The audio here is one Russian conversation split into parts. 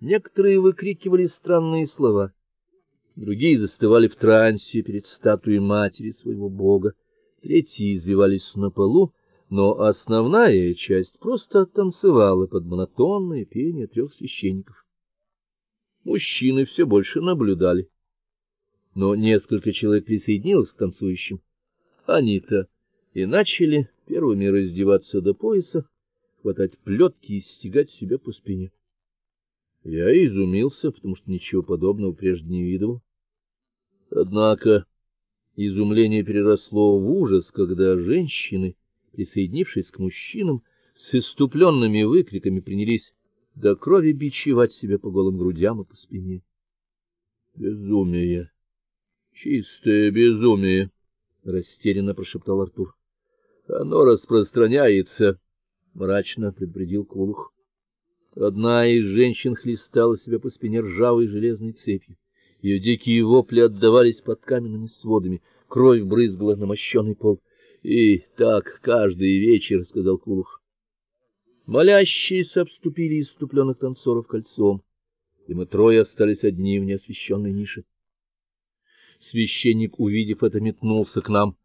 Некоторые выкрикивали странные слова, другие застывали в трансе перед статуей матери своего бога, третьи извивались на полу, но основная часть просто танцевала под монотонное пение трех священников. Мужчины все больше наблюдали, но несколько человек присоединилось к танцующим. Они-то и начали первыми раздеваться до пояса, хватать плетки и стегать себя по спине. Я изумился, потому что ничего подобного прежде не видел. Однако изумление переросло в ужас, когда женщины присоединившись к мужчинам, с иступленными выкриками принялись до крови бичевать себя по голым грудям и по спине. Безумие. Чистое безумие, растерянно прошептал Артур. Оно распространяется, мрачно предупредил Кулух. Одна из женщин хлестала себя по спине ржавой железной цепью. Ее дикие вопли отдавались под каменными сводами, кровь брызгала на мощёный пол. И так каждый вечер, сказал Кулух. Молящиеся обступили иступленных танцоров кольцом, и мы трое остались одни в неосвещенной нише. Священник, увидев это, метнулся к нам.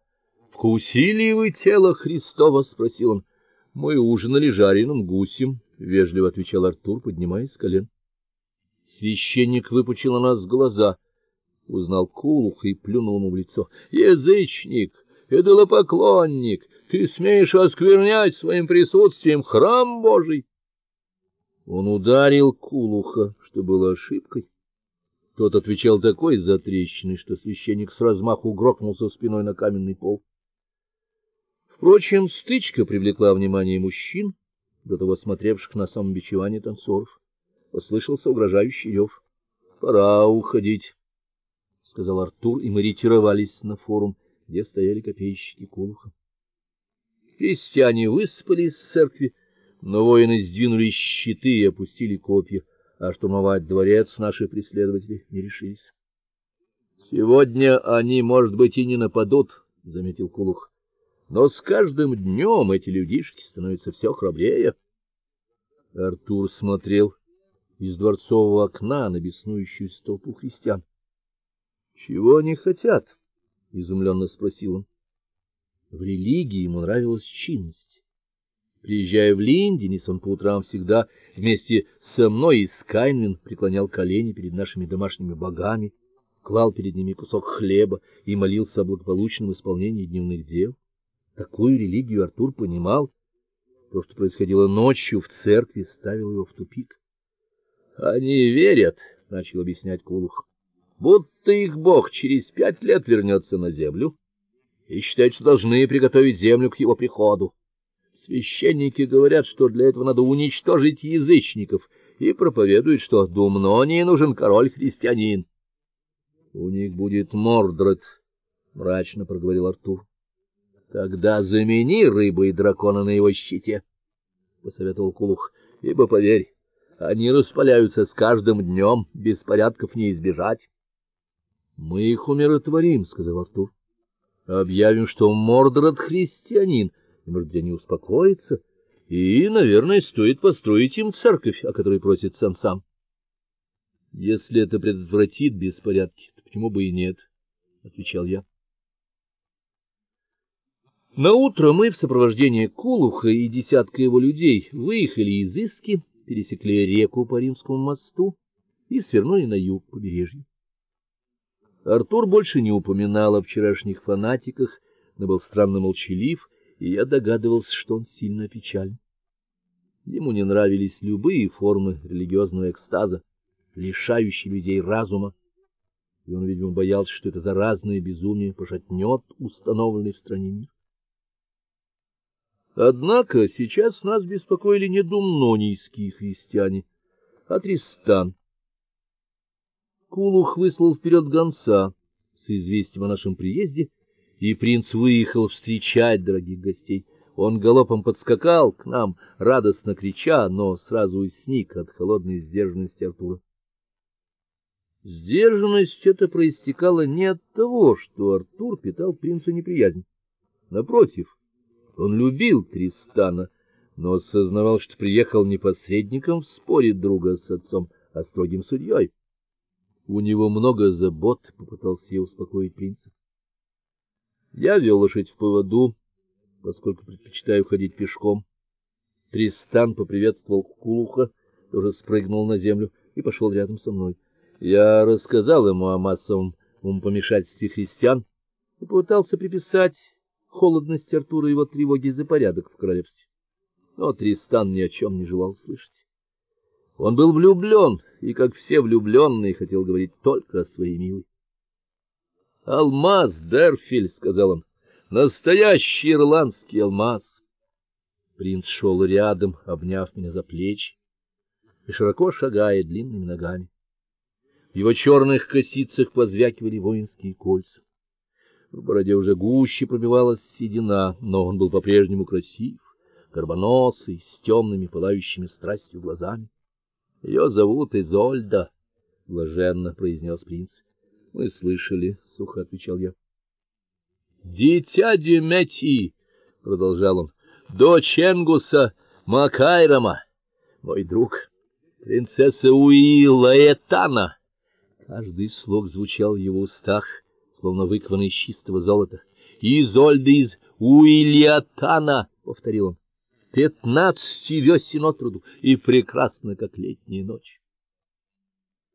"Вкусили вы тело Христово?" спросил он. "Мы ужинали жареным гусем", вежливо отвечал Артур, поднимаясь с колен. Священник выпучил на нас глаза, узнал Кулуха и плюнул ему в лицо. "Язычник!" идолопоклонник, ты смеешь осквернять своим присутствием храм Божий. Он ударил Кулуха, что было ошибкой. Тот отвечал такой затрещиной, что священник с размаху грохнулся спиной на каменный пол. Впрочем, стычка привлекла внимание мужчин, до того смотревших на самобичевание танцоров. Послышался угрожающий рев. Пора уходить, сказал Артур, и мы ретировались на форум где стояли копейщики Кулуха. Крестьяне выспали из церкви, но воины сдвинули щиты и опустили копья, а штурмовать дворец наши преследователи не решились. Сегодня они, может быть, и не нападут, заметил Кулух. Но с каждым днем эти людишки становятся все храбрее. Артур смотрел из дворцового окна на беснующуюся толпу христиан. Чего они хотят? изумленно спросил он. В религии ему нравилась чинность. Приезжая в Линденис, он по утрам всегда вместе со мной и с Кайнвин преклонял колени перед нашими домашними богами, клал перед ними кусок хлеба и молился о благополучном исполнении дневных дел. Такую религию Артур понимал. То, что происходило ночью в церкви, ставило его в тупик. Они верят, начал объяснять Кулух будто их бог через пять лет вернется на землю и считают, что должны приготовить землю к его приходу. Священники говорят, что для этого надо уничтожить язычников, и проповедуют, что думно не нужен король-христианин. У них будет Мордред, мрачно проговорил Артур. Тогда замени рыбы и дракона на его щите, посоветовал Кулух. Ибо поверь, они распаляются с каждым днем, беспорядков не избежать. Мы их умиротворим, сказал Артур. Объявим, что Мордред христианин, и может, где не успокоится, и, наверное, стоит построить им церковь, о которой просит Сансам. Если это предотвратит беспорядки, то почему бы и нет, отвечал я. На утро мы в сопровождении Кулуха и десятка его людей выехали из Иски, пересекли реку по Римскому мосту и свернули на юг побережья. Артур больше не упоминал о вчерашних фанатиках, но был странно молчалив, и я догадывался, что он сильно опечален. Ему не нравились любые формы религиозного экстаза, лишающие людей разума, и он, видимо, боялся, что это заразное безумие пошатнет установленный в стране мир. Однако сейчас нас беспокоили не думнонийские христиане, а Тристан. Кулух выслал вперед гонца с известием о нашем приезде, и принц выехал встречать дорогих гостей. Он галопом подскакал к нам, радостно крича, но сразу и сник от холодной сдержанности Артура. Сдержанность эта проистекала не от того, что Артур питал принцу неприязнь. Напротив, он любил Тристана, но осознавал, что приехал не посредником в споре друга с отцом, а строгим судьей. У него много забот, попытался я успокоить принца. Я вел лошадь в поводу, поскольку предпочитаю ходить пешком. Тристан поприветствовал Кулуха, тоже спрыгнул на землю и пошел рядом со мной. Я рассказал ему о массовом умопомешательстве христиан и попытался приписать холодность Артура и его тревоги за порядок в королевстве. Но Тристан ни о чем не желал слышать. Он был влюблен и, как все влюбленные, хотел говорить только о своей милой. Алмаз, Дерфиль, сказал он. Настоящий ирландский алмаз. Принц шел рядом, обняв меня за плечи и широко шагая длинными ногами. В его черных косицах позвякивали воинские кольца. В бороде уже гуще пробивалась седина, но он был по-прежнему красив, горбоносый, с темными пылающими страстью глазами. Ее зовут Изольда, блаженно произнес принц. Мы слышали, сухо отвечал я. Дитя Демети, продолжал он. Дочь Энгуса Макайрама, мой друг, принцесса Уилла Этана. Каждый слог звучал в его устах, словно выкованный из чистого золота. Изольда из Уильятана, повторил он. Пятнадцати весен от роду и прекрасна, как летняя ночь.